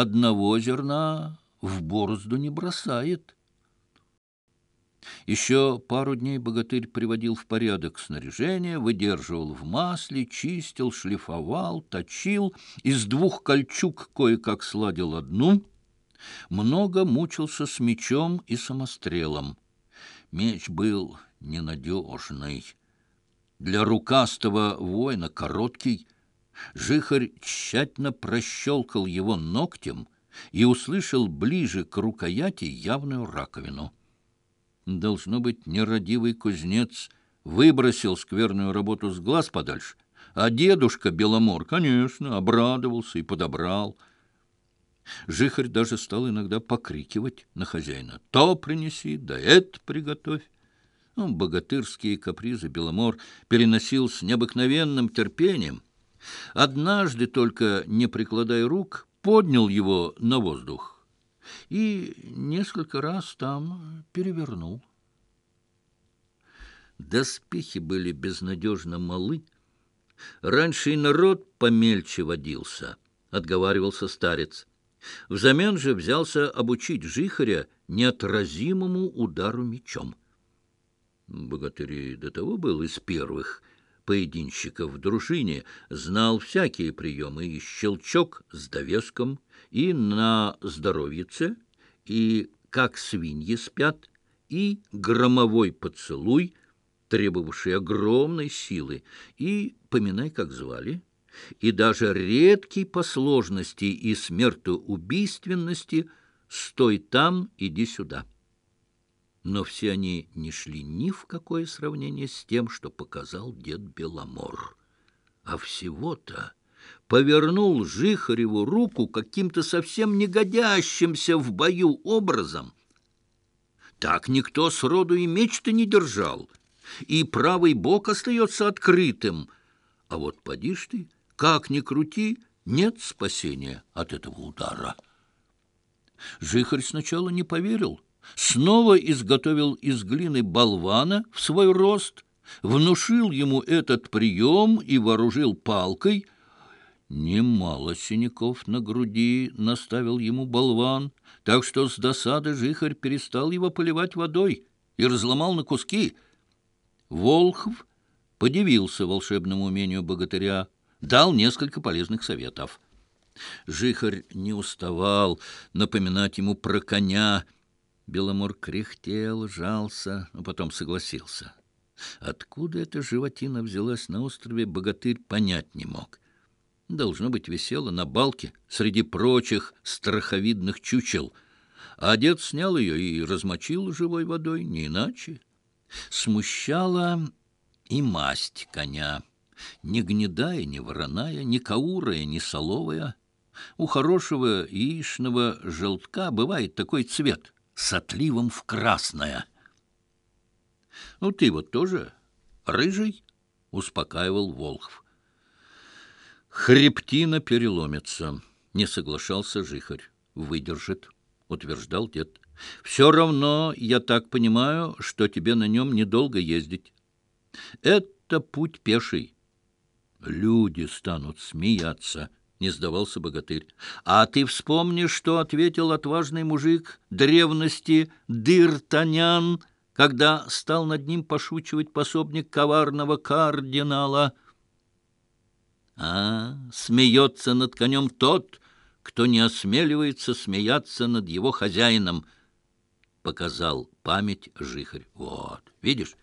одного зерна в борозду не бросает. Еще пару дней богатырь приводил в порядок снаряжение, выдерживал в масле, чистил, шлифовал, точил, из двух кольчуг кое-как сладил одну, много мучился с мечом и самострелом. Меч был ненадежный. Для рукастого воина короткий — Жихарь тщательно прощелкал его ногтем и услышал ближе к рукояти явную раковину. Должно быть, нерадивый кузнец выбросил скверную работу с глаз подальше, а дедушка Беломор, конечно, обрадовался и подобрал. Жихарь даже стал иногда покрикивать на хозяина. «То принеси, да это приготовь!» ну, Богатырские капризы Беломор переносил с необыкновенным терпением — Однажды только, не прикладая рук, поднял его на воздух и несколько раз там перевернул. Доспехи были безнадежно малы. Раньше и народ помельче водился, отговаривался старец. Взамен же взялся обучить жихаря неотразимому удару мечом. Богатырь до того был из первых — поединщиков в дружине, знал всякие приемы и щелчок с довеском, и на здоровьице, и как свиньи спят, и громовой поцелуй, требовавший огромной силы, и, поминай, как звали, и даже редкий по сложности и смертоубийственности «Стой там, иди сюда» но все они не шли ни в какое сравнение с тем, что показал дед Беломор. А всего-то повернул Жихареву руку каким-то совсем негодящимся в бою образом. Так никто сроду и меч-то не держал, и правый бок остается открытым. А вот поди ж ты, как ни крути, нет спасения от этого удара. Жихарь сначала не поверил — снова изготовил из глины болвана в свой рост, внушил ему этот прием и вооружил палкой. Немало синяков на груди наставил ему болван, так что с досады жихарь перестал его поливать водой и разломал на куски. Волхв подивился волшебному умению богатыря, дал несколько полезных советов. Жихарь не уставал напоминать ему про коня — Беломор кряхтел, жался, но потом согласился. Откуда эта животина взялась на острове, богатырь понять не мог. Должно быть висело на балке среди прочих страховидных чучел. А дед снял ее и размочил живой водой, не иначе. Смущала и масть коня. Ни гнедая, ни вороная, ни каурая, ни соловая. У хорошего яичного желтка бывает такой цвет — с отливом в красное. «Ну, ты вот тоже рыжий?» — успокаивал Волхв. Хребтина переломится, не соглашался Жихарь. Выдержит, утверждал дед. Все равно, я так понимаю, что тебе на нем недолго ездить. Это путь пеший. Люди станут смеяться, не сдавался богатырь. «А ты вспомни, что ответил отважный мужик древности Дыртанян, когда стал над ним пошучивать пособник коварного кардинала». «А, смеется над конем тот, кто не осмеливается смеяться над его хозяином», — показал память жихарь. «Вот, видишь,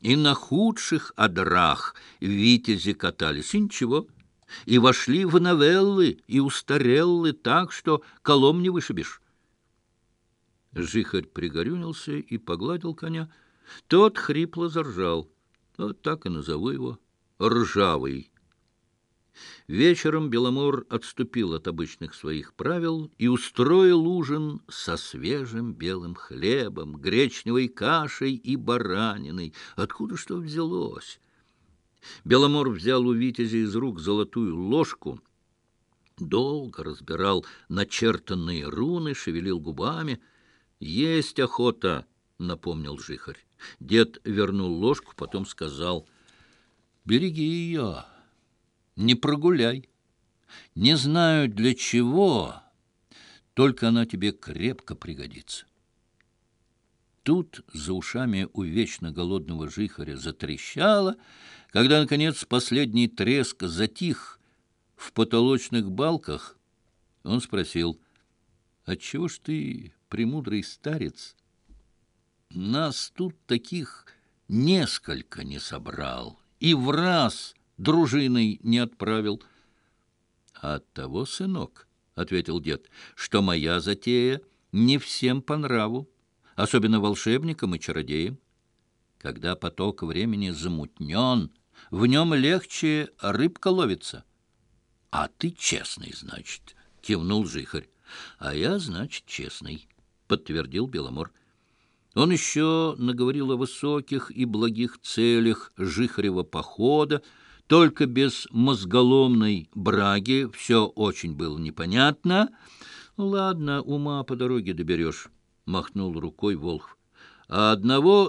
и на худших одрах витязи катались, и ничего» и вошли в новеллы и устареллы так, что колом не вышибешь. Жихарь пригорюнился и погладил коня. Тот хрипло заржал. Вот ну, так и назову его «Ржавый». Вечером Беломор отступил от обычных своих правил и устроил ужин со свежим белым хлебом, гречневой кашей и бараниной. Откуда что взялось? Беломор взял у Витязя из рук золотую ложку, долго разбирал начертанные руны, шевелил губами. «Есть охота!» — напомнил жихарь. Дед вернул ложку, потом сказал, «Береги ее, не прогуляй. Не знаю для чего, только она тебе крепко пригодится». Тут за ушами у вечно голодного жихаря затрещало. Когда, наконец, последний треск затих в потолочных балках, он спросил, «Отчего ж ты, премудрый старец, нас тут таких несколько не собрал и в раз дружиной не отправил?» «А «От того, сынок, — ответил дед, — что моя затея не всем по нраву особенно волшебникам и чародеям. Когда поток времени замутнен, в нем легче рыбка ловится. — А ты честный, значит, — кивнул жихарь. — А я, значит, честный, — подтвердил Беломор. Он еще наговорил о высоких и благих целях жихарева похода, только без мозголомной браги все очень было непонятно. Ну, ладно, ума по дороге доберешь. махнул рукой Волхв. — А одного